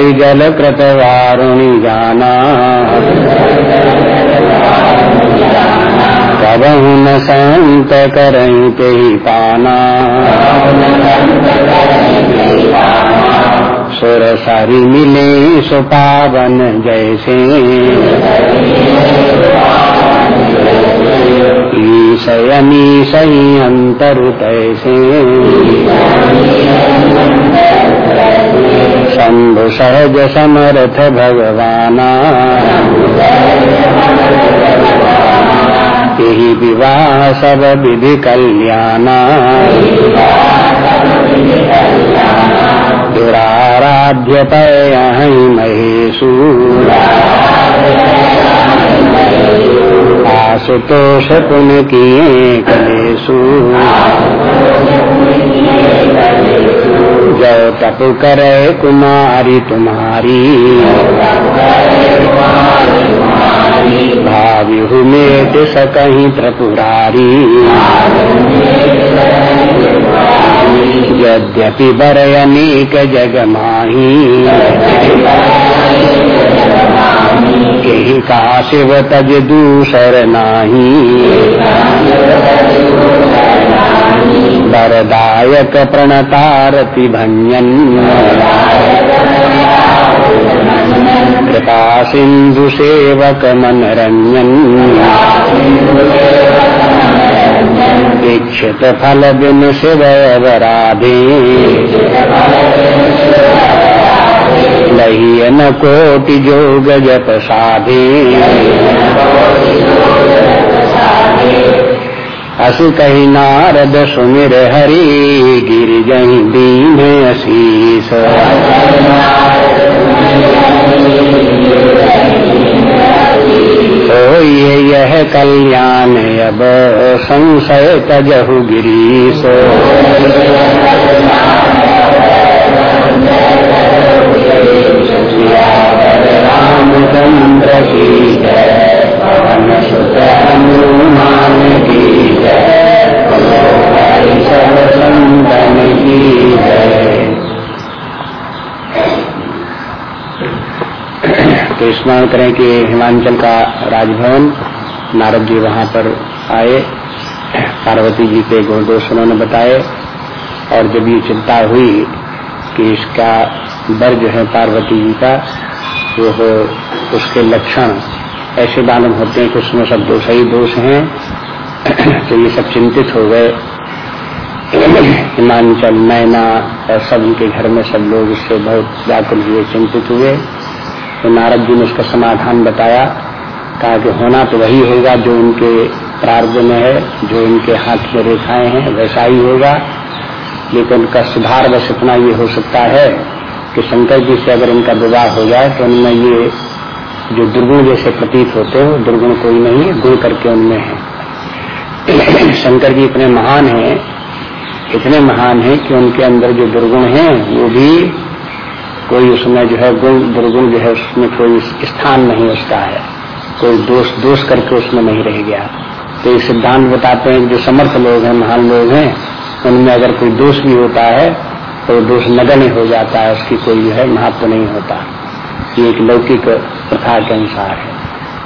सुर सरी जल कृत वारुणी जाना कबहु न संत करई ते पाना सुर सारी मिले सुपावन जैसे ईशयनी सही अंतर तैसे शंभु सहज समर्थ भगवाना। यही विवाह सब विधि कल्याणा। दुराराध्य पय महेशु। आशुतोष पुन किए कलेशु। जो तप करे कुमारी तुम्हारी। भाव्यु मेट सकही त्रिपुरारी। यद्यपि बर अनेक जग माही कही का शिव तज दूसर नाही। वरदायक प्रणतारति भंजन कृपा सिंधु सेवक मनरंजन इच्छित फल बिन शिव वराधे लहियन कोटि जोग जप साधे असु कही नारद सुमिर हरी गिर जही दीन अशीष तो ये यह कल्याण, अब संशय तजहु गिरीश। तो स्मरण करें कि हिमाचल का राजभवन, नारद जी वहाँ पर आए। पार्वती जी के गुण दोष उन्होंने बताए। और जब ये चिंता हुई कि इसका वर जो है पार्वती जी का वो हो उसके लक्षण ऐसे मालूम होते हैं कि उसमें सब दोष ही दोष हैं। तो ये सब चिंतित हो गए। हिमांचल मैना और सब उनके घर में सब लोग इससे बहुत व्याकुल हुए, चिंतित हुए। तो नारद जी ने उसका समाधान बताया, कहा कि होना तो वही होगा जो उनके प्रार्थ में है, जो उनके हाथ में रेखाएँ हैं, वैसा ही होगा। लेकिन उनका सुधार बस इतना ये हो सकता है कि शंकर जी से अगर इनका विवाह हो जाए तो उनमें ये जो दुर्गुण जैसे प्रतीत होते हैं दुर्गुण कोई नहीं, गुण करके उनमें है। शंकर जी इतने महान हैं, इतने महान हैं कि उनके अंदर जो दुर्गुण हैं, वो भी कोई उसमें जो है, गुण, दुर्गुण जो है, उसमें कोई स्थान नहीं उसका है। कोई दोष दोष करके उसमें नहीं रह गया। तो ये सिद्धांत बताते हैं जो समर्थ लोग हैं, महान लोग हैं, उनमें अगर कोई दोष भी होता है तो दोष नगण्य हो जाता है, उसकी कोई जो है महत्व नहीं होता। ये एक लौकिक प्रथा के अनुसार है।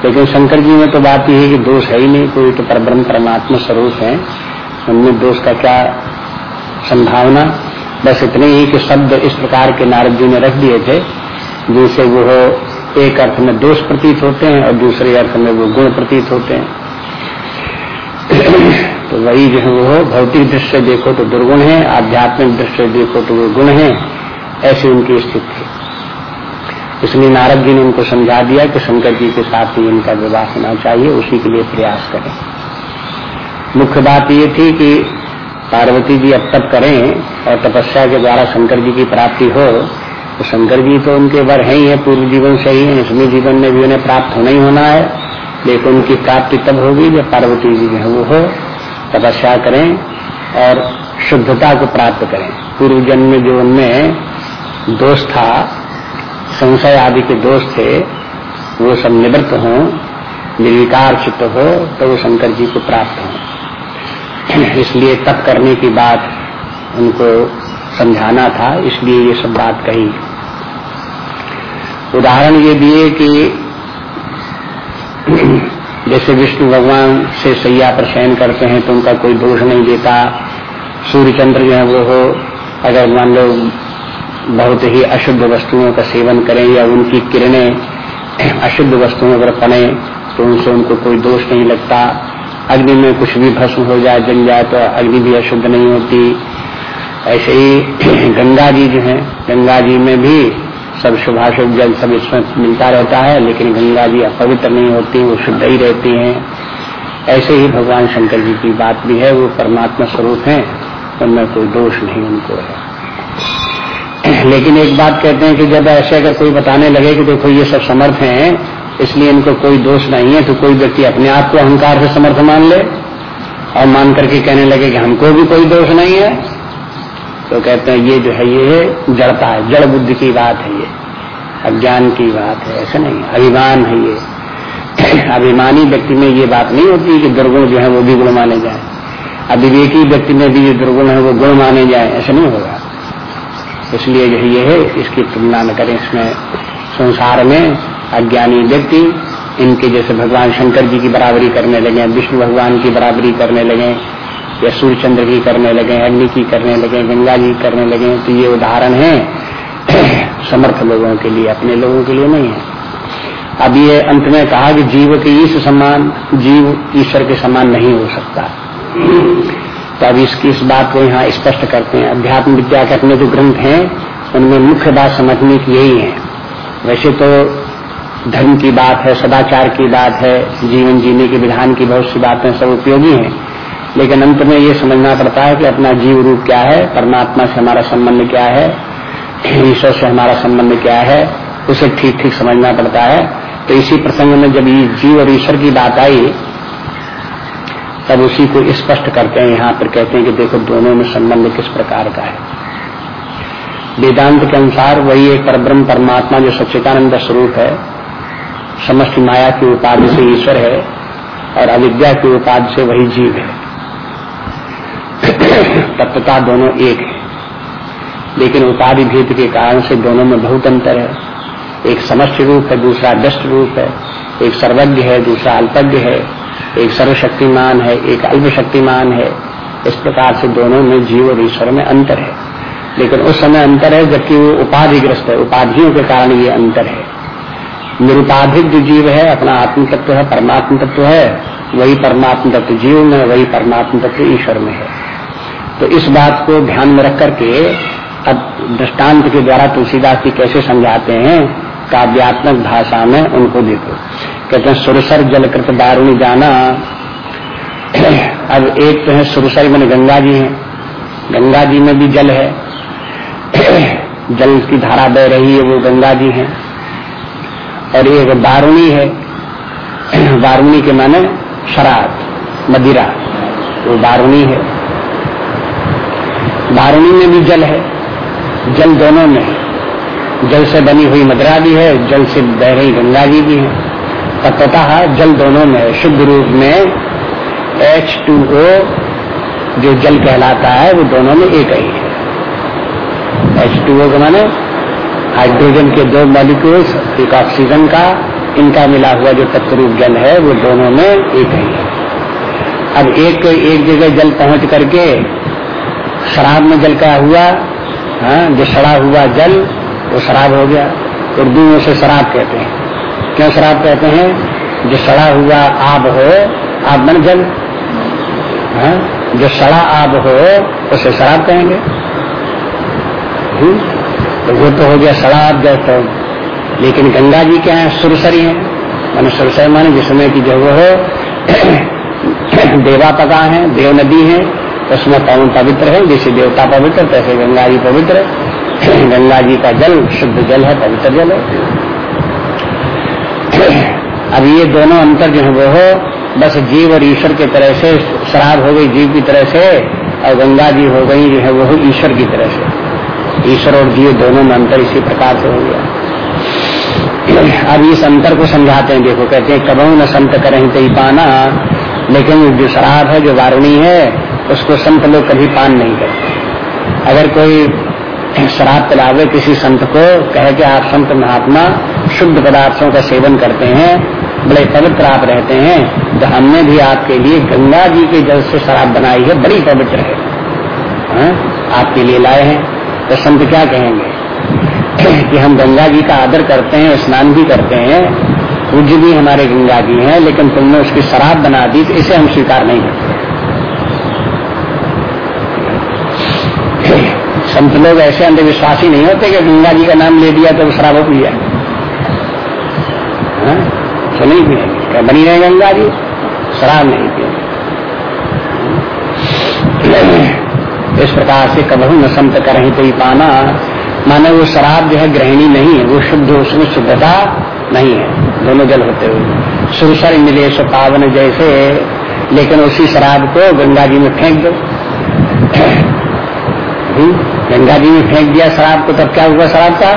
लेकिन शंकर जी में तो बात यह है कि दोष है ही नहीं, कोई तो परब्रह्म परमात्मा स्वरूप है, उनमें दोष का क्या संभावना? बस इतने ही कि शब्द इस प्रकार के नारद जी ने रख दिए थे, जिनसे वो एक अर्थ में दोष प्रतीत होते हैं और दूसरे अर्थ में वो गुण प्रतीत होते हैं। तो वही जो है वो भौतिक दृष्टि देखो तो दुर्गुण है, आध्यात्मिक दृष्टि देखो तो वो गुण है, ऐसी उनकी स्थिति थी इसलिए नारद जी ने उनको समझा दिया कि शंकर जी के साथ ही इनका विवाह होना चाहिए, उसी के लिए प्रयास करें। मुख्य बात ये थी कि पार्वती जी अब तप करें और तपस्या के द्वारा शंकर जी की प्राप्ति हो तो शंकर जी तो उनके वर है ही है, पूर्व जीवन से ही है इसमें जीवन में भी उन्हें प्राप्त होना ही होना है। लेकिन उनकी प्राप्ति तब होगी जब पार्वती जी जो वो हो। तपस्या करें और शुद्धता को प्राप्त करें। पूर्व जन्म में जो उनमें दोष था, संशय आदि के दोष थे, वो सब निवृत्त हों, निर्विकार चित्त हो तो वो शंकर जी को प्राप्त हो। इसलिए तप करने की बात उनको समझाना था, इसलिए ये सब बात कही। उदाहरण ये दिए कि जैसे विष्णु भगवान से सैया पर शयन करते हैं तो उनका कोई दोष नहीं देता। सूर्य चंद्र जो है वो हो, अगर मान लो बहुत ही अशुद्ध वस्तुओं का सेवन करें या उनकी किरणें अशुद्ध वस्तुओं पर पड़े तो उनसे उनको कोई दोष नहीं लगता। अग्नि में कुछ भी भस्म हो जाए, जल जाए तो अग्नि भी अशुद्ध नहीं होती। ऐसे ही गंगा जी जो है गंगा जी में भी सब शुभाशुभ जल सब इसमें मिलता रहता है, लेकिन गंगा जी अपवित्र नहीं होती, वो शुद्ध ही रहती हैं। ऐसे ही भगवान शंकर जी की बात भी है, वो परमात्मा स्वरूप है, उनमें कोई दोष नहीं उनको है। लेकिन एक बात कहते हैं कि जब ऐसे अगर कोई बताने लगे कि देखो ये सब समर्थ हैं इसलिए इनको कोई दोष नहीं है तो कोई व्यक्ति अपने आप को अहंकार से समर्थ मान ले और मान करके कहने लगे कि हमको भी कोई दोष नहीं है तो कहते हैं, ये जो है, ये जड़ता है, जड़ बुद्धि की बात है ये, अज्ञान की बात है, ऐसा नहीं, अभिमान है ये। अभिमानी व्यक्ति में ये बात नहीं होती कि दुर्गुण जो है वो भी गुण माने जाए। अविवेकी व्यक्ति में भी जो दुर्गुण है वो गुण माने जाए, ऐसा नहीं होगा। इसलिए जो ये है, इसकी तुलना न करें इसमें संसार में। अज्ञानी व्यक्ति इनके जैसे भगवान शंकर जी की बराबरी करने लगे, विष्णु भगवान की बराबरी करने लगे, या सूर्य चंद्र की करने लगे, अग्नि की करने लगे, गंगा जी करने लगे तो ये उदाहरण है। समर्थ लोगों के लिए, अपने लोगों के लिए नहीं है। अब ये अंत में कहा कि जीव के ईश समान, जीव ईश्वर के समान नहीं हो सकता। तो अब इसकी इस बात को यहाँ स्पष्ट करते हैं। अध्यात्म विद्या के अपने जो ग्रंथ हैं, उनमें मुख्य बात समझने की यही है। वैसे तो धर्म की बात है, सदाचार की बात है, जीवन जीने के विधान की बहुत सी बातें सब उपयोगी हैं। लेकिन अंत में ये समझना पड़ता है कि अपना जीव रूप क्या है, परमात्मा से हमारा संबंध क्या है, ईश्वर से हमारा संबंध क्या है, उसे ठीक ठीक समझना पड़ता है। तो इसी प्रसंग में जब ये जीव और ईश्वर की बात आई, तब उसी को स्पष्ट करते हैं, यहाँ पर कहते हैं कि देखो दोनों में संबंध किस प्रकार का है। वेदांत के अनुसार वही एक परब्रह्म परमात्मा जो सच्चिदानंद स्वरूप है समस्त माया की उपाधि से ईश्वर है और अविद्या की उपाधि से वही जीव है। तत्वता दोनों एक है। लेकिन उपाधि भेद के कारण से दोनों में बहुत अंतर है। एक समस्त रूप है, दूसरा दष्ट रूप है। एक सर्वज्ञ है, दूसरा अल्पज्ञ है। एक सर्वशक्तिमान है, एक अल्प शक्तिमान है। इस प्रकार से दोनों में जीव और ईश्वर में अंतर है। लेकिन उस समय अंतर है जबकि वो उपाधिग्रस्त है। उपाधियों के कारण ये अंतर है। निरुपाधिक जो जीव है, अपना आत्म तत्व है परमात्म तत्व है, वही परमात्म तत्व जीव में, वही परमात्म तत्व ईश्वर में है। तो इस बात को ध्यान में रख करके, अब दृष्टांत के द्वारा तुलसीदास जी कैसे समझाते हैं, काव्यात्मक भाषा में उनको देखो। कहते हैं, सुरसर जलकृत दारुणी जाना। अब एक तो है, सुरसर मैंने गंगा जी है। गंगा जी में भी जल है। जल की धारा बह रही है, वो गंगा जी है। और एक दारुणी है दारुणी के माने शराब, मदिरा, वो दारुणी है। दारुणी में भी जल है, जल दोनों में। जल से बनी हुई मदिरा भी है, जल से बह रही गंगा जी भी है। तत्वतः जल दोनों में, शुद्ध रूप में एच टू ओ जो जल कहलाता है, वो दोनों में एक ही है। एच टू ओ का माने हाइड्रोजन के दो मॉलिक्यूल्स एक ऑक्सीजन का, इनका मिला हुआ जो तत्व रूप जल है, वो दोनों में एक ही है। अब एक एक जगह जल पहुँच करके, शराब में जल का हुआ हाँ जो सड़ा हुआ जल, वो शराब हो गया। उर्दू में उसे शराब कहते हैं। क्यों शराब कहते हैं? जो सड़ा हुआ आब हो, आब बन जल। हाँ? जो सड़ा आब हो, उसे शराब कहेंगे। हम्म? तो वो तो हो गया आब जल तो लेकिन गंगा जी क्या है सुरसरी है। मान सुरसरी माने जिसमें की जो वो हो, देवा पका है, देव नदी है, उसमें पवन पवित्र है, जैसे देवता पवित्र, तैसे गंगा जी पवित्र गंगा जी का जल, शुद्ध जल है, पवित्र जल है। अब ये दोनों अंतर जो है वो हो, बस जीव और ईश्वर की तरह से शराब हो गई, जीव की तरह से, और गंगा जी हो गई, जो है वो ईश्वर की तरह से। ईश्वर और जीव दोनों में अंतर इसी प्रकार से हो गया। अब इस अंतर को समझाते हैं, देखो, कहते हैं कबू न संत करें तो पाना, लेकिन जो शराब है, जो वारुणी है, उसको संत लोग कभी पान नहीं करते। अगर कोई शराब पिलावे किसी संत को, कहे कि आप संत महात्मा, शुद्ध पदार्थों का सेवन करते हैं, बड़े पवित्र आप रहते हैं तो हमने भी आपके लिए गंगा जी के जल से शराब बनाई है, बड़ी पवित्र है। हा? आपके लिए लाए हैं। तो संत क्या कहेंगे? कि हम गंगा जी का आदर करते हैं, स्नान भी करते हैं, पूज्य भी हमारे गंगा जी हैं, लेकिन तुमने उसकी शराब बना दी तो इसे हम स्वीकार नहीं करते। संत लोग ऐसे अंधविश्वासी नहीं होते कि गंगा जी का नाम ले दिया तो शराब पी लिया हाँ? तो नहीं पिए। बनी रहे गंगा जी? शराब नहीं पिए। इस प्रकार से कबहू न संत कर तो ही पाना। माने वो शराब जो है ग्रहणी नहीं है वो शुद्ध उसमें शुद्धता नहीं है दोनों जल होते हुए। सुरसर निलेश पावन जैसे लेकिन उसी शराब को गंगा जी में फेंक दो। गंगा जी में फेंक दिया शराब को तब क्या हुआ शराब का?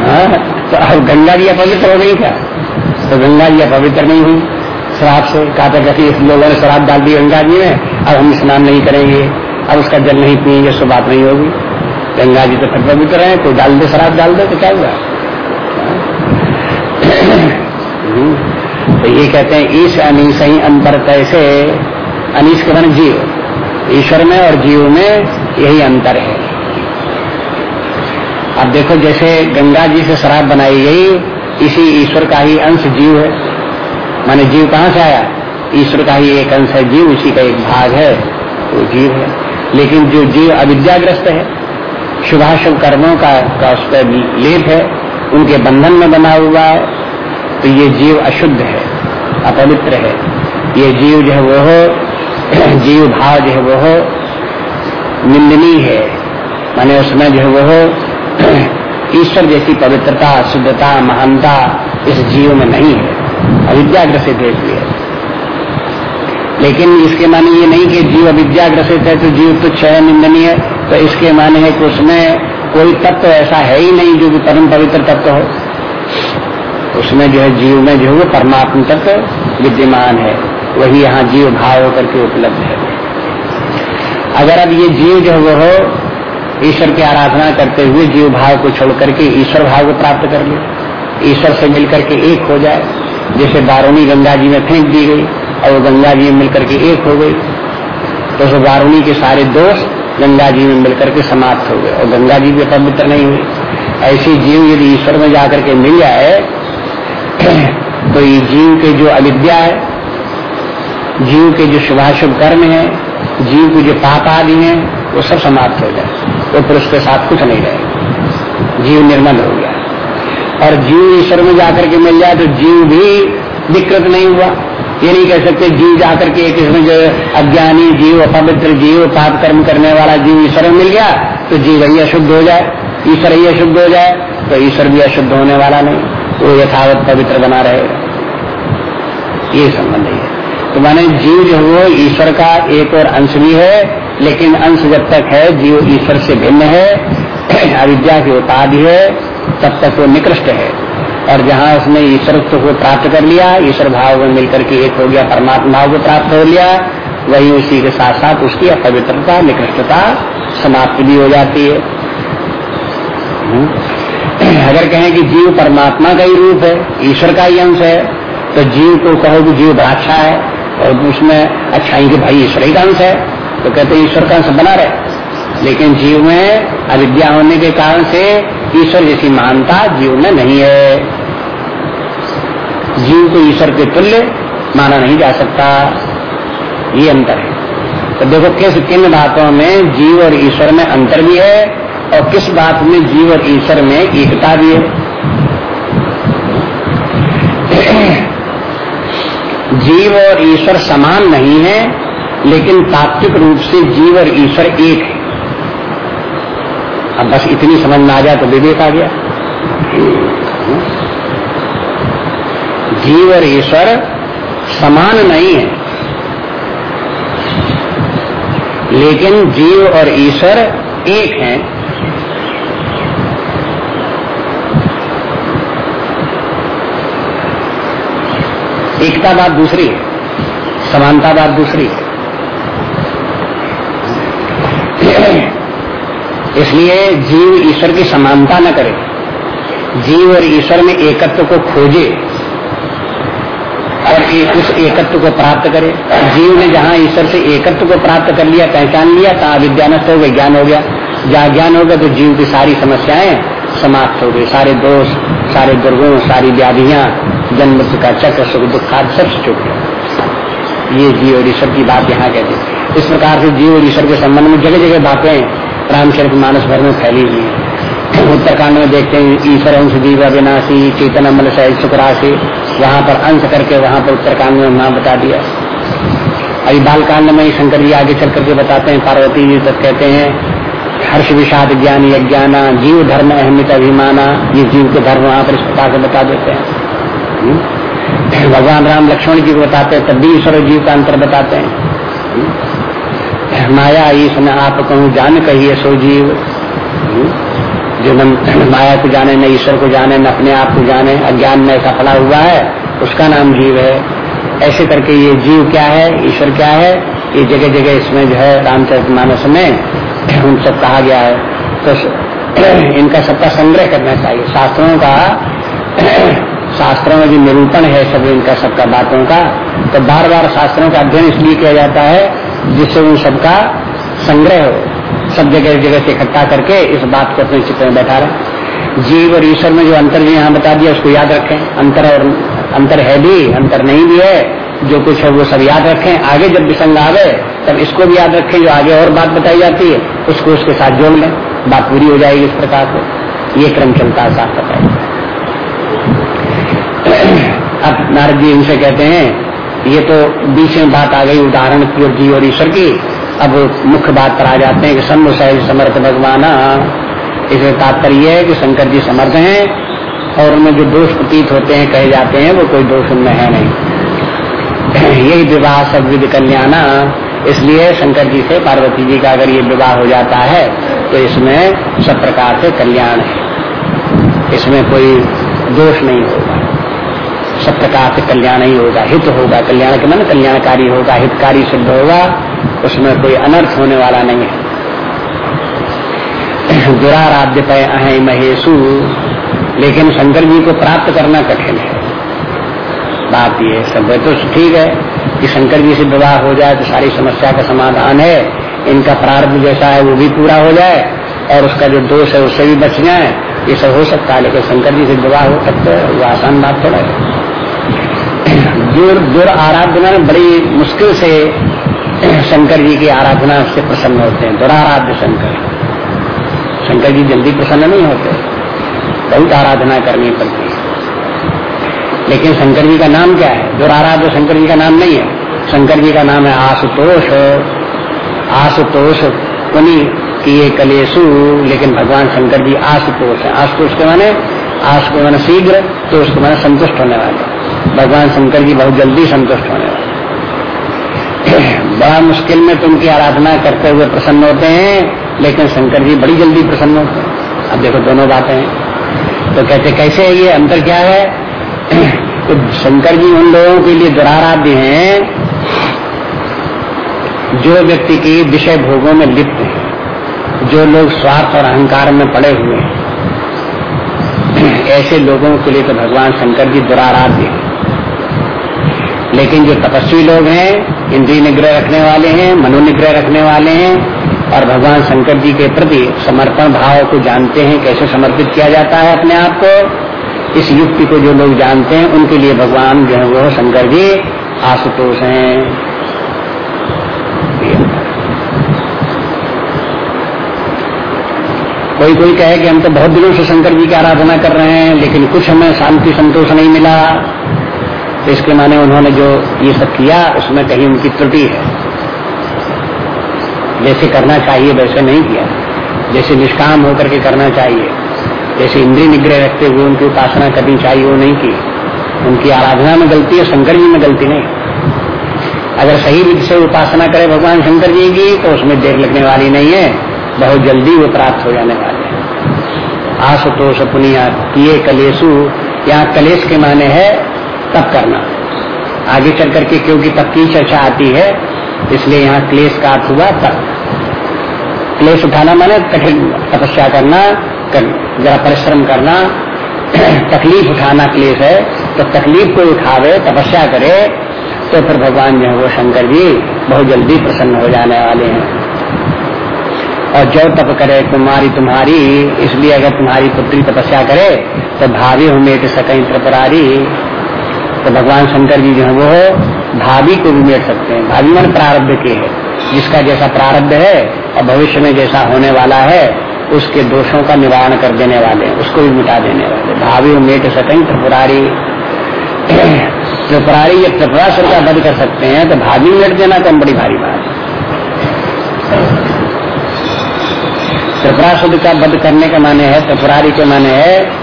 हाँ, तो अब गंगा जी अपवित्र हो गई क्या? तो गंगा जी अपवित्र नहीं हुई। शराब से कहा था कि लोगों ने शराब डाल दी गंगा जी में अब हम स्नान नहीं करेंगे। अब उसका जल नहीं पिएँगे सो बात नहीं होगी। गंगा जी तो फिर पवित्र है तो डाल दे, शराब डाल दे तो क्या हुआ? तो ये कहते हैं, ईश अनिश ही अंतर कैसे? अनिश के जीव। ईश्वर में और जीव में यही अंतर है। अब देखो, जैसे गंगा जी से शराब बनाई गई, इसी ईश्वर का ही अंश जीव है। माने जीव कहाँ से आया? ईश्वर का ही एक अंश है, जीव उसी का एक भाग है, वो जीव है। लेकिन जो जीव अविद्याग्रस्त है शुभाशुभ कर्मों का, का उस पर लेप है उनके बंधन में बना हुआ है तो ये जीव अशुद्ध है अपवित्र है। ये जीव जो है वो हो जीव भाव जो है वो हो निंदनीय है। माने उसमें जो है वो ईश्वर जैसी पवित्रता शुद्धता महानता इस जीव में नहीं है। अविद्याग्रसित है इसलिए। लेकिन इसके माने ये नहीं कि जीव अविद्याग्रसित है तो जीव तुच्छ है निंदनीय है। तो इसके माने है कि उसमें कोई तत्व तो ऐसा है ही नहीं जो कि परम पवित्र तत्व हो। उसमें जो है जीव में जो है परमात्म तत्व विद्यमान है। वही यहाँ जीव भाव होकर के उपलब्ध है। अगर अब ये जीव जो वो हो, ईश्वर की आराधना करते हुए जीव भाव को छोड़ करके ईश्वर भाव को प्राप्त कर ले, ईश्वर से मिलकर के एक हो जाए जैसे बारूणी गंगा जी में फेंक दी गई और वो गंगा जी में मिलकर के एक हो गई। तो उस बारूणी के सारे दोष गंगा जी में मिलकर के समाप्त हो गए और गंगा जी भी पवित्र नहीं हुई। ऐसी जीव यदि ईश्वर में जाकर के मिल जाए तो ये जीव के जो अविद्या है, जीव के जो शुभाशुभ कर्म है, जीव के जो पाप आदि है, वो सब समाप्त हो जाए। वो फिर उसके साथ कुछ नहीं रहे जीव निर्मल हो गया। और जीव ईश्वर में जाकर के मिल जाए तो जीव भी विकृत नहीं हुआ। ये नहीं कह सकते जीव जाकर के एक इसमें जो अज्ञानी जीव, अपवित्र जीव, पाप कर्म करने वाला जीव ईश्वर में मिल गया तो जीव ही अशुद्ध हो जाए। ईश्वर ही अशुद्ध हो जाए तो ईश्वर भी अशुद्ध होने वाला नहीं। वो यथावत पवित्र बना रहेगा। ये संबंध है। तो माने जीव जो वो ईश्वर का एक और अंश भी है, लेकिन अंश जब तक है, जीव ईश्वर से भिन्न है। अविद्या की उपाधि है। तब तक वो निकृष्ट है। और जहाँ उसने ईश्वर को प्राप्त कर लिया, ईश्वर भाव में मिलकर के एक हो गया, परमात्मा भाव को प्राप्त हो लिया, वही उसी के साथ साथ उसकी अपवित्रता, निकृष्टता समाप्त भी हो जाती है। हम्म। अगर कहें कि जीव परमात्मा का ही रूप है, ईश्वर का ही अंश है तो जीव को कहो कि जीव बड़ा है, और उसमें अच्छाई के भाई ईश्वर ही का अंश है तो कहते ईश्वर का अंश बना रहे। लेकिन जीव में अविद्या होने के कारण से ईश्वर जैसी मानता जीव में नहीं है। जीव को ईश्वर के तुल्य माना नहीं जा सकता। ये अंतर है। तो देखो, किस किन बातों में जीव और ईश्वर में अंतर भी है और किस बात में जीव और ईश्वर में एकता भी है? जीव और ईश्वर समान नहीं है, लेकिन तात्विक रूप से जीव और ईश्वर एक है। बस इतनी समझ में आ जाए तो विवेक आ गया। जीव और ईश्वर समान नहीं है। लेकिन जीव और ईश्वर एक हैं। एकता बात दूसरी है, समानता बात दूसरी है। इसलिए जीव ईश्वर की समानता न करे। जीव और ईश्वर में एकत्व को खोजे और एक उस एकत्व को प्राप्त करे। जीव ने जहाँ ईश्वर से एकत्व को प्राप्त कर लिया, पहचान लिया कहा विज्ञान हो गया ज्ञान हो गया। जहाँ ज्ञान हो गया तो जीव की सारी समस्याएँ समाप्त हो गई। सारे दोष, सारे दुर्गुण, सारी व्याधियाँ जन्म का चक्र, सुख दुखाद सब चुक गया। ये जीव और ईश्वर की बात यहाँ कहते इस प्रकार से जीव और ईश्वर के संबंध में जगह जगह बातें रामचरित मानस भर में फैली हुई है उत्तरकांड में देखते हैं, ईश्वर अंश जीव अविनाशी, चेतन अमल सहित सुखराशि वहाँ पर अंश करके वहाँ पर उत्तरकांड में वहाँ बता दिया अभी बालकांड में शंकर जी आगे चल करके बताते हैं, पार्वती जी तक कहते हैं, हर्ष विषाद ज्ञान यज्ञाना, जीव धर्म अहमित अभिमाना, ये जीव के धर्म वहाँ पर इस प्रकार से बता देते हैं हम्म। भगवान राम लक्ष्मण जी को बताते हैं, तब भी ईश्वर जीव का अंतर बताते हैं हम्म। माया ईश न आप कहूँ, जान कहिए सो जीव। जो न माया को जाने, न ईश्वर को जाने, न अपने आप को जाने, अज्ञान में पड़ा हुआ है, उसका नाम जीव है। ऐसे करके ये जीव क्या है, ईश्वर क्या है? ये जगह जगह इसमें जो है, रामचरित मानस में उन सब कहा गया है। तो इनका सबका संग्रह करना चाहिए। शास्त्रों का, शास्त्रों में जो निरूपण है सब इनका, सबका बातों का तो बार बार शास्त्रों का अध्ययन इसलिए किया जाता है जिससे उन सबका संग्रह हो। सब जगह जगह से इकट्ठा करके इस बात को अपने चित्र में बैठा रहे। जीव और ईश्वर में जो अंतर जी यहाँ बता दिया, उसको याद रखें। अंतर और अंतर है भी, अंतर नहीं भी है। जो कुछ है वो सब याद रखें। आगे जब भी विसंग आवे, तब इसको भी याद रखें। जो आगे और बात बताई जाती है, उसको उसके साथ जोड़ लें। बात पूरी हो जाएगी इस प्रकार से। ये क्रम चलता है साफ़ बताए अब नारद जी इनसे कहते हैं ये तो बीच में बात आ गई उदाहरण की और जी और ईश्वर की। अब मुख्य बात पर आ जाते हैं कि सन्नु सहज समर्थ भगवान। इसमें तात्पर्य है कि शंकर जी समर्थ हैं और उनमें जो दोष प्रतीत होते हैं, कहे जाते हैं, वो कोई दोष उनमें है नहीं। यही विवाह सब विधि कल्याणा। इसलिए शंकर जी से पार्वती जी का अगर ये विवाह हो जाता है तो इसमें सब प्रकार से कल्याण है। इसमें कोई दोष नहीं होगा सब प्रकार से कल्याण ही होगा, हित होगा, कल्याण के मन कल्याणकारी होगा, हितकारी सिद्ध होगा, उसमें कोई अनर्थ होने वाला नहीं है। दुराराध्य पे अहे महेशु, लेकिन शंकर जी को प्राप्त करना कठिन है। बात ये सब तो ठीक है कि शंकर जी से विवाह हो जाए तो सारी समस्या का समाधान है, इनका प्रारंभ जैसा है वो भी पूरा हो जाए, और उसका जो दोष है उससे भी बच जाए, ये सब हो सकता है, लेकिन शंकर जी से विवाह हो सकते है वो आसान बात थोड़ा है। दूर दूर आराधना बड़ी मुश्किल से शंकर जी की आराधना से प्रसन्न होते हैं। दुराराध्य शंकर। शंकर जी जल्दी प्रसन्न नहीं होते। बहुत आराधना करनी पड़ती है। लेकिन शंकर जी का नाम क्या है? दुराराध्य शंकर जी का नाम नहीं है। शंकर जी का नाम है आशुतोष। आशुतोष कुनी किए कलेसु लेकिन भगवान शंकर जी आशुतोष है। आशुतोष के माने, आश को मैंने शीघ्र तो उसको मैंने संतुष्ट होने वाले भगवान शंकर जी बहुत जल्दी संतुष्ट होने वाले। बड़ा मुश्किल में तुमकी आराधना करते हुए प्रसन्न होते हैं, लेकिन शंकर जी बड़ी जल्दी प्रसन्न होते हैं। अब देखो दोनों बातें हैं। तो कहते, कैसे है ये? अंतर क्या है? तो शंकर जी उन लोगों के लिए दुराराध्य हैं, जो व्यक्ति की विषय भोगों में लिप्त है, जो लोग स्वार्थ और अहंकार में पड़े हुए हैं। ऐसे लोगों के लिए तो भगवान शंकर जी दुराराध्य हैं। लेकिन जो तपस्वी लोग हैं इंद्रिय निग्रह रखने वाले हैं मनोनिग्रह रखने वाले हैं, और भगवान शंकर जी के प्रति समर्पण भाव को जानते हैं, कैसे समर्पित किया जाता है अपने आप को, इस युक्ति को जो लोग जानते हैं, उनके लिए भगवान जो है वो शंकर जी आशुतोष हैं। कोई कोई कहे कि हम तो बहुत दिनों से शंकर जी की आराधना कर रहे हैं, लेकिन कुछ हमें शांति संतोष नहीं मिला। तो इसके माने उन्होंने जो ये सब किया, उसमें कहीं उनकी त्रुटि है। जैसे करना चाहिए, वैसे नहीं किया। जैसे निष्काम होकर के करना चाहिए, जैसे इंद्रिय निग्रह रखते हुए उनकी उपासना करनी चाहिए, वो नहीं की उनकी आराधना में गलती है, शंकर जी में गलती नहीं। अगर सही विधि से उपासना करे भगवान शंकर जी की तो उसमें देर लगने वाली नहीं है। बहुत जल्दी वो प्राप्त हो जाने वाले हैं। आशुतोष पुनिया किए कलेशु यहाँ कलेश के माने है तप करना। आगे चल करके क्योंकि तप की चर्चा आती है इसलिए यहाँ क्लेश का अर्थ हुआ तप। क्लेश उठाना माने कठिन तपस्या करना कर, जरा परिश्रम करना। तकलीफ़ उठाना क्लेश है तो तकलीफ़ को उठावे तपस्या करे तो फिर भगवान जो है वो शंकर जी बहुत जल्दी प्रसन्न हो जाने वाले हैं। और जो तप करे तुम्हारी तुम्हारी, इसलिए अगर तुम्हारी पुत्री तपस्या करे तो भावी हो मेट सकें त्रिपुरारी तो भगवान शंकर जी जो है वो भाभी को भी मेट सकते हैं। भाभी मन प्रारब्ध के है। जिसका जैसा प्रारब्ध है और भविष्य में जैसा होने वाला है, उसके दोषों का निवारण कर देने वाले हैं, उसको भी मिटा देने वाले भावी मेट सकें त्रिपुरारी त्रिपुरारी जब त्रिपुरासुर का वध कर सकते हैं तो भाभी मेट देना कम बड़ी भारी बात त्रिपुरासुर का वध करने के माने है, त्रिपुरारी के माने है,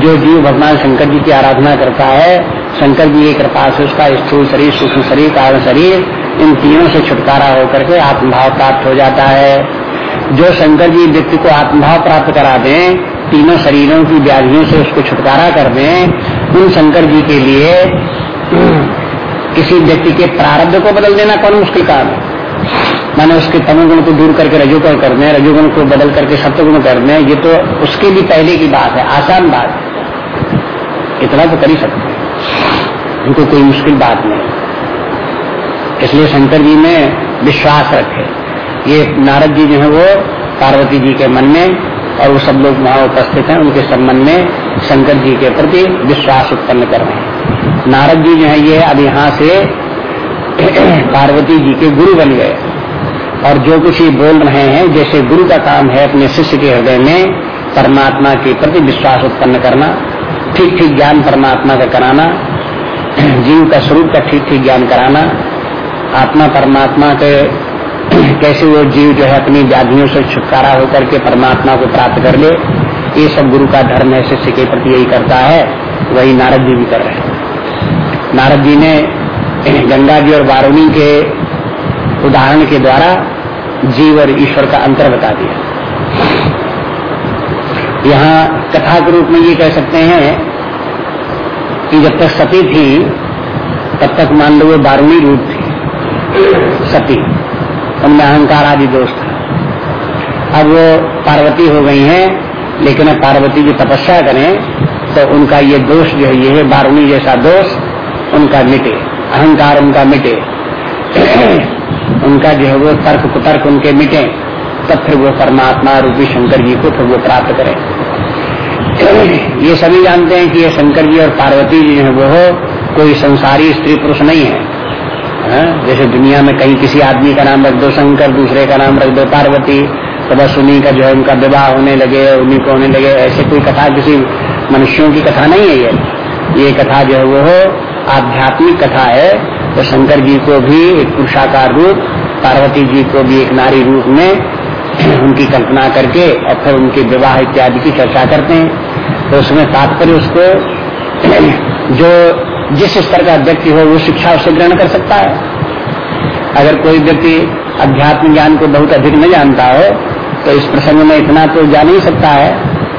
जो जीव भगवान शंकर जी की आराधना करता है, शंकर जी की कृपा से उसका स्थूल शरीर, सूक्ष्म शरीर कारण शरीर, इन तीनों से छुटकारा होकर के आत्मभाव प्राप्त हो जाता है। जो शंकर जी व्यक्ति को आत्मभाव प्राप्त करा दें, तीनों शरीरों की व्याधियों से उसको छुटकारा कर दें, उन शंकर जी के लिए, किसी व्यक्ति के प्रारब्ध को बदल देना कौन मुश्किल काम है? माने उसके तमोगुण को दूर करके रजोगुण कर दें रजोगुण को बदल करके सत्यगुण कर दें, ये तो उसके भी पहले की बात है, आसान बात है। इतना तो कर ही सकते हैं। उनको कोई मुश्किल बात नहीं। इसलिए शंकर जी में विश्वास रखे। ये नारद जी जो है वो पार्वती जी के मन में और वो सब लोग वहाँ उपस्थित हैं, उनके सब मन में शंकर जी के प्रति विश्वास उत्पन्न कर रहे हैं। नारद जी जो है, ये अब यहाँ से पार्वती जी के गुरु बन गए। और जो कुछ ये बोल रहे हैं, जैसे गुरु का काम है अपने शिष्य के हृदय में, परमात्मा के प्रति विश्वास उत्पन्न करना ठीक ठीक ज्ञान परमात्मा का कराना, जीव का स्वरूप का ठीक ठीक ज्ञान कराना, आत्मा परमात्मा के कैसे वो जीव जो है अपनी व्याधियों से छुटकारा होकर के परमात्मा को प्राप्त कर ले, ये सब गुरु का धर्म है, शिष्य के प्रति यही करता है, वही नारद जी भी कर रहे हैं। नारद जी ने गंगा जी और वारुणी के उदाहरण के द्वारा जीव और ईश्वर का अंतर बता दिया। यहाँ कथा के रूप में ये कह सकते हैं कि जब तक सती थी, तब तक मान लो वो बारहवीं रूप थी। सती उनमें अहंकार आदि दोष था। अब वो पार्वती हो गई हैं, लेकिन अब पार्वती की तपस्या करें तो उनका ये दोष जो है, ये बारूणी जैसा दोष, उनका मिटे, अहंकार उनका मिटे। उनका जो है वो तर्क कुतर्क उनके मिटे, तब फिर वो परमात्मा रूपी शंकर जी को फिर वो प्राप्त करें ये सभी जानते हैं कि ये शंकर जी और पार्वती जी है वो कोई संसारी स्त्री पुरुष नहीं है है? जैसे दुनिया में कहीं किसी आदमी का नाम रख दो शंकर, दूसरे का नाम रख दो पार्वती तो बस उन्हीं का जो है उनका विवाह होने लगे, उन्हीं को होने लगे, ऐसे कोई कथा, किसी मनुष्यों की कथा नहीं है ये ये कथा जो है वो आध्यात्मिक कथा है तो शंकर जी को भी एक पुरुषाकार रूप, पार्वती जी को भी एक नारी रूप में उनकी कल्पना करके और फिर उनके विवाह इत्यादि की चर्चा करते हैं। तो उसमें तात्पर्य उसको, जो जिस स्तर का व्यक्ति हो, वो शिक्षा उससे ग्रहण कर सकता है। अगर कोई व्यक्ति अध्यात्म ज्ञान को बहुत अधिक न जानता हो तो इस प्रसंग में इतना तो जान ही सकता है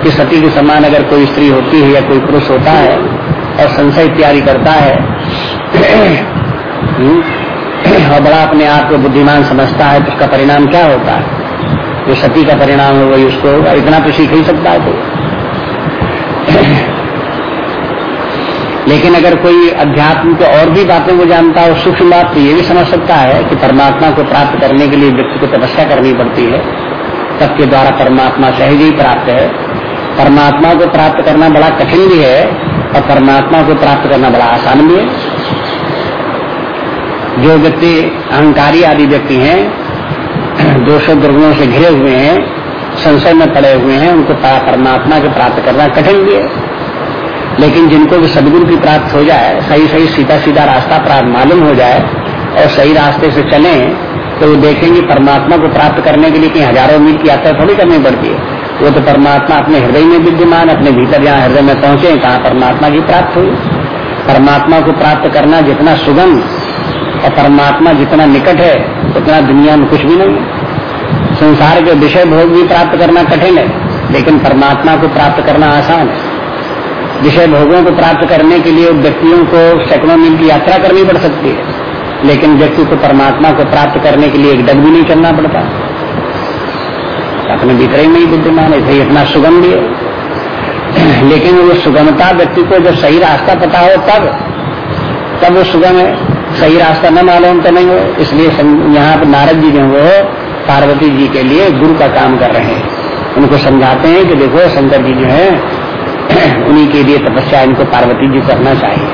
कि सती के समान अगर कोई स्त्री होती है या कोई पुरुष होता है और संशय तैयारी करता है। हम्म, और बड़ा अपने आप को बुद्धिमान समझता है तो उसका परिणाम क्या होता है? जो सती का परिणाम है वही उसको होगा इतना तो सीख ही सकता है तो लेकिन अगर कोई अध्यात्म के और भी बातें वो जानता है सूक्ष्म बात तो ये भी समझ सकता है कि परमात्मा को प्राप्त करने के लिए व्यक्ति को तपस्या करनी पड़ती है। तब के द्वारा परमात्मा सहज ही प्राप्त है। परमात्मा को प्राप्त करना बड़ा कठिन भी है और परमात्मा को प्राप्त करना बड़ा आसान भी है। जो व्यक्ति अहंकारी आदि व्यक्ति हैं, दोषों दुर्गुणों से घिरे हुए हैं, संशय में पड़े हुए हैं, उनको परमात्मा को प्राप्त करना कठिन भी है। लेकिन जिनको भी सदगुरु की प्राप्त हो जाए सही सही सीधा सीधा रास्ता प्राप्त मालूम हो जाए और सही रास्ते से चले तो वो देखेंगे परमात्मा को प्राप्त करने के लिए कहीं हज़ारों मील की यात्रा थोड़ी करनी पड़ती है। वो तो परमात्मा अपने हृदय में विद्यमान, अपने भीतर जहाँ हृदय में पहुँचे, कहाँ परमात्मा की प्राप्त हुई। परमात्मा को प्राप्त करना जितना सुगम और परमात्मा जितना निकट है, उतना दुनिया में कुछ भी नहीं है। संसार के विषय भोग भी प्राप्त करना कठिन है, लेकिन परमात्मा को प्राप्त करना आसान है। विषय भोगों को प्राप्त करने के लिए व्यक्तियों को सैकड़ों मील की यात्रा करनी पड़ सकती है, लेकिन व्यक्ति को परमात्मा को प्राप्त करने के लिए एक डग भी नहीं चलना पड़ता। अपने भीतर ही नहीं बुद्धिमान है इतना सुगम भी है। लेकिन वो सुगमता व्यक्ति को जब सही रास्ता पता हो तब तब वो सुगम है। सही रास्ता न मालूम तो नहीं हो, इसलिए यहाँ पर नारद जी जो वो पार्वती जी के लिए गुरु का काम कर रहे हैं। उनको समझाते हैं कि देखो, शंकर जी जो है, उन्हीं के लिए तपस्या इनको पार्वती जी करना चाहिए।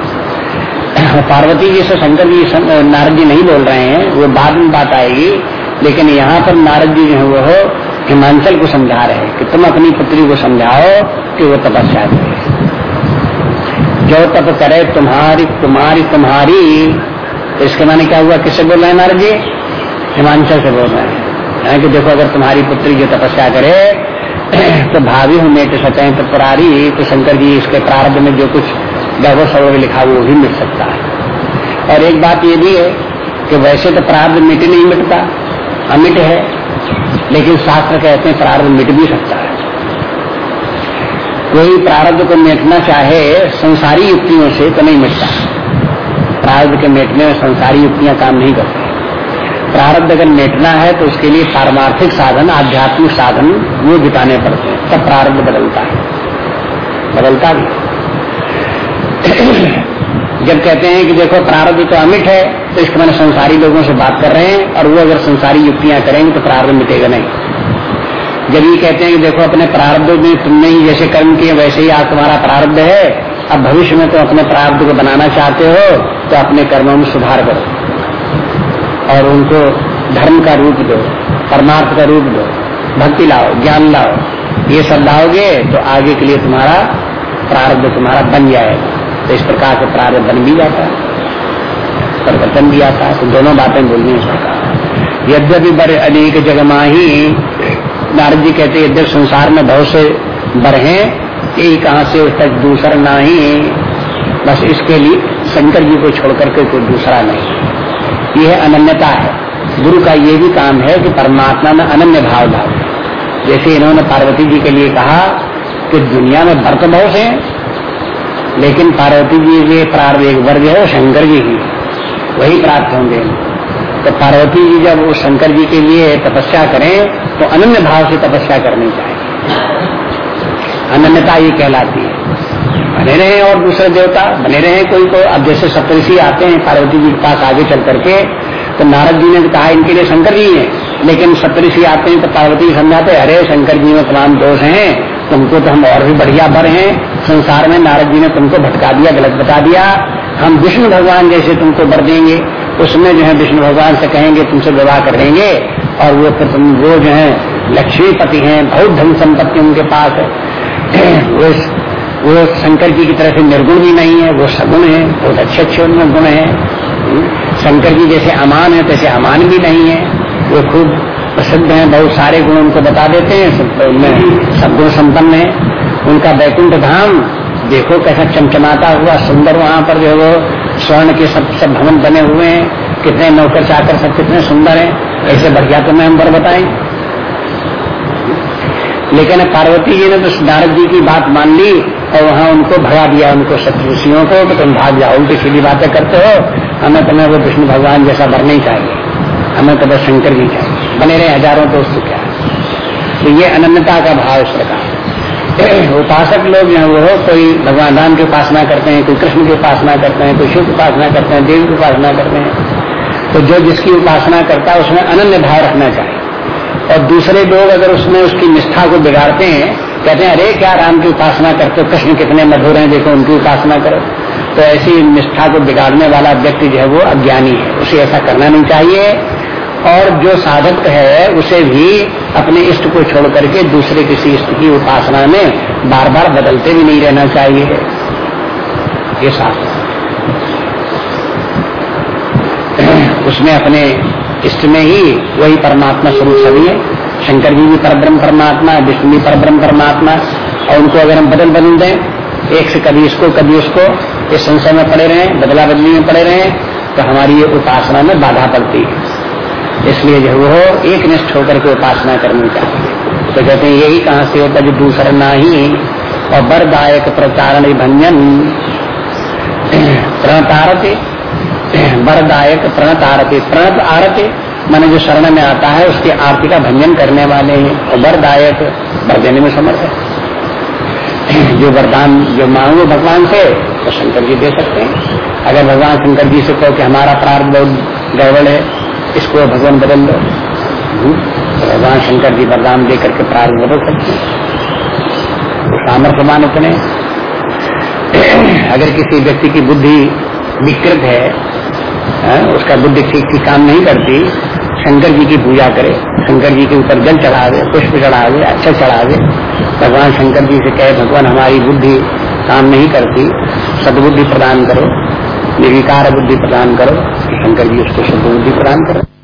पार्वती जी से शंकर जी नारद जी नहीं बोल रहे हैं, वो बाद में बात आएगी। लेकिन यहाँ पर नारद जी जो है, वो हिमांचल को समझा रहे कि तुम अपनी पुत्री को समझाओ कि वो तपस्या करे। जो तप करे तुम्हारी तुम्हारी तुम्हारी तो इसके माने क्या हुआ? किससे बोल रहे हैं नारद जी? हिमांचल से बोल रहे हैं। कि देखो, अगर तुम्हारी पुत्री जो तपस्या करे तो भावी हूँ मेट सतह तो पुरारी तो शंकर जी इसके प्रारंभ में जो कुछ वैभव सर्व लिखा, वो भी मिट सकता है। और एक बात ये भी है कि वैसे तो प्रारब्ध मिट नहीं मिटता, अमिट है। लेकिन शास्त्र कहते हैं प्रारब्ध मिट भी सकता है। कोई प्रारब्ध को मेटना चाहे, संसारी युक्तियों से तो नहीं मिटता। प्रारब्ध के मेटने में संसारी युक्तियाँ काम नहीं करती। प्रारब्ध अगर मेटना है तो उसके लिए पारमार्थिक साधन, आध्यात्मिक साधन वो जुटाने पड़ते हैं। तब प्रारब्ध बदलता है। बदलता भी जब कहते हैं कि देखो प्रारब्ध तो अमिट है तो इसके मैंने संसारी लोगों से बात कर रहे हैं, और वो अगर संसारी युक्तियाँ करेंगे तो प्रारब्ध मिटेगा नहीं। जब ये कहते हैं कि देखो अपने प्रारब्ध में तुमने ही जैसे कर्म किए, वैसे ही आज तुम्हारा प्रारब्ध है, अब भविष्य में तो अपने प्रारब्ध को बनाना चाहते हो तो अपने कर्मों में सुधार करो। और उनको धर्म का रूप दो, परमार्थ का रूप दो, भक्ति लाओ, ज्ञान लाओ। ये सब लाओगे तो आगे के लिए तुम्हारा प्रारब्ध, तुम्हारा बन जाएगा। तो इस प्रकार से प्रारब्ध बन भी जाता है, परिवर्तन भी आता है तो दोनों बातें बोलनी प्रकार। यद्यपि बड़े अनेक जगमाही, नारद जी कहते यद्यप संसार में बहुत से बर हैं यही कहा से तक दूसरा ना ही, बस इसके लिए शंकर जी को छोड़कर के कोई दूसरा नहीं यह अनन्यता है। गुरु का ये भी काम है कि परमात्मा में अनन्य भाव भाव जैसे इन्होंने पार्वती जी के लिए कहा कि दुनिया में भरत बहुत है लेकिन पार्वती जी के प्रार्थ एक वर्ग है वो शंकर जी की वही प्राप्त होंगे। तो पार्वती जी जब वो शंकर जी के लिए तपस्या करें तो अनन्य भाव से तपस्या करनी चाहिए। अनन्यता ये कहलाती है। बने रहे और दूसरे देवता, बने रहे कोई को अब जैसे सप्तषि आते हैं, पार्वती जी के पास आगे चल करके तो नारद जी ने कहा, इनके लिए शंकर जी हैं। लेकिन सप्तषि आते हैं तो पार्वती समझाते अरे शंकर जी में तमाम दोष हैं तुमको तो हम और भी बढ़िया भर हैं। संसार में नारद जी ने तुमको भटका दिया, गलत बता दिया। हम विष्णु भगवान जैसे तुमको बर देंगे। उसमें जो है विष्णु भगवान से कहेंगे, तुमसे विवाह कर देंगे। और वो फिर तुम, वो जो है लक्ष्मीपति हैं, बहुत धन संपत्ति उनके पास है। वो वो शंकर जी की तरह से निर्गुण भी नहीं है, वो सगुण है, बहुत अच्छे अच्छे उनमें गुण है। शंकर जी जैसे अमान है, तैसे अमान भी नहीं है। वो खूब प्रसिद्ध हैं, बहुत सारे गुण उनको बता देते हैं, सब उनमें सब गुण संपन्न है। उनका वैकुंठ धाम, देखो कैसा चमचमाता हुआ, सुंदर वहाँ पर जो वो स्वर्ण के सब सब भवन बने हुए हैं। कितने नौकर चाकर सब कितने सुंदर हैं, ऐसे बढ़िया तो मैं हम पर बताएँ। लेकिन पार्वती जी ने तो नारद जी की बात मान ली और वहाँ उनको भगा दिया, उनको शत्रुषियों को तो तुम भाग जाओ, उल्टी सीधी बातें करते हो, हमें तुम्हें वो विष्णु भगवान जैसा बर नहीं चाहिए। हमें तो बस शंकर जी चाहिए। बने रहे हज़ारों तो क्या? तो ये अनन्यता का भाव इस प्रकार। उपासक लोग जो है वो कोई भगवान राम की उपासना करते हैं, कोई कृष्ण की उपासना करते हैं, कोई शिव की उपासना करते हैं, देवी की उपासना करते हैं तो जो जिसकी उपासना करता है, उसमें अनन्य भाव रखना चाहिए। और दूसरे लोग अगर उसमें उसकी निष्ठा को बिगाड़ते हैं, कहते हैं, अरे, क्या राम की उपासना करते हो? कृष्ण कितने मधुर हैं, देखो, उनकी उपासना करो। तो ऐसी निष्ठा को बिगाड़ने वाला व्यक्ति जो है, वो अज्ञानी है। उसे ऐसा करना नहीं चाहिए। और जो साधक है, उसे भी अपने इष्ट को छोड़ करके दूसरे किसी इष्ट की उपासना में बार बार बदलते भी नहीं रहना चाहिए। ये शास्त्र उसमें अपने इष्ट में ही वही परमात्मा स्वरूप सभी है। शंकर जी भी परब्रह्म परमात्मा है विष्णु भी परब्रह्म परमात्मा, और उनको अगर हम बदल बदल दें, एक से कभी इसको, कभी उसको, इस संशय में पड़े रहे बदला बदली में पड़े रहे तो हमारी ये उपासना में बाधा पड़ती है। इसलिए जो वो एक निष्ठ होकर के उपासना करनी चाहिए तो कहते हैं, यही कहाँ से होता जो दूसरा ना ही और बरदायक प्रचारण भंजन प्रणतारते बरदायक प्रणत प्रणत आरती, मैंने जो शरण में आता है, उसकी आरती का भंजन करने वाले हैं। और वरदायक, वर देने में समर्थ है। जो वरदान, जो मांगो भगवान से तो शंकर जी दे सकते हैं। अगर भगवान शंकर जी से कहो कि हमारा प्रार्थ बहुत गड़बड़ है इसको भगवान बदल दो हम्म, भगवान शंकर जी वरदान दे करके प्रार्थ बदल सकते सामर्थ्यमान उतने। अगर किसी व्यक्ति की बुद्धि विकृत है, है उसका बुद्धि ठीक ठीक काम नहीं करती शंकर जी की पूजा करे शंकर जी के ऊपर जल चढ़ा दे पुष्प चढ़ा दे अच्छा चढ़ा दे भगवान शंकर जी से कहे भगवान हमारी बुद्धि काम नहीं करती सदबुद्धि प्रदान करो। निर्विकार बुद्धि प्रदान करो शंकर जी उसको शुद्ध बुद्धि प्रदान करो।